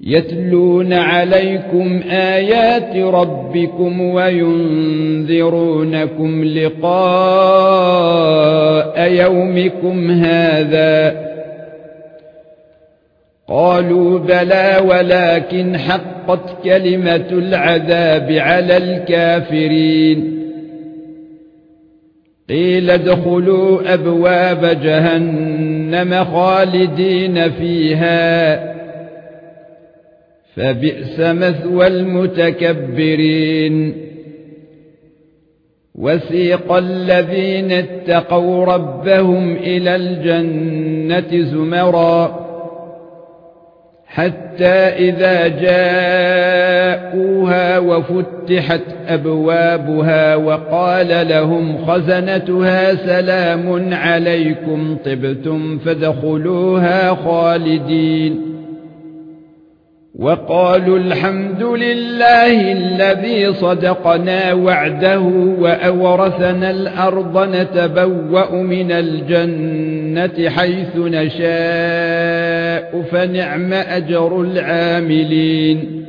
يتلون عليكم آيات ربكم وينذرونكم لقاء يومكم هذا. قالوا بلى ولكن حقت كلمة العذاب على الكافرين. قيل ادخلوا أبواب جهنم خالدين فيها. فبئس مثوى المتكبرين. وسيق الذين اتقوا ربهم إلى الجنة زمرا حتى إذا جاءوها وفتحت أبوابها وقال لهم خزنتها سلام عليكم طبتم فادخلوها خالدين. وقالوا الحمد لله الذي صدقنا وعده وأورثنا الأرض نتبوأ من الجنة حيث نشاء فنعم أجر العاملين.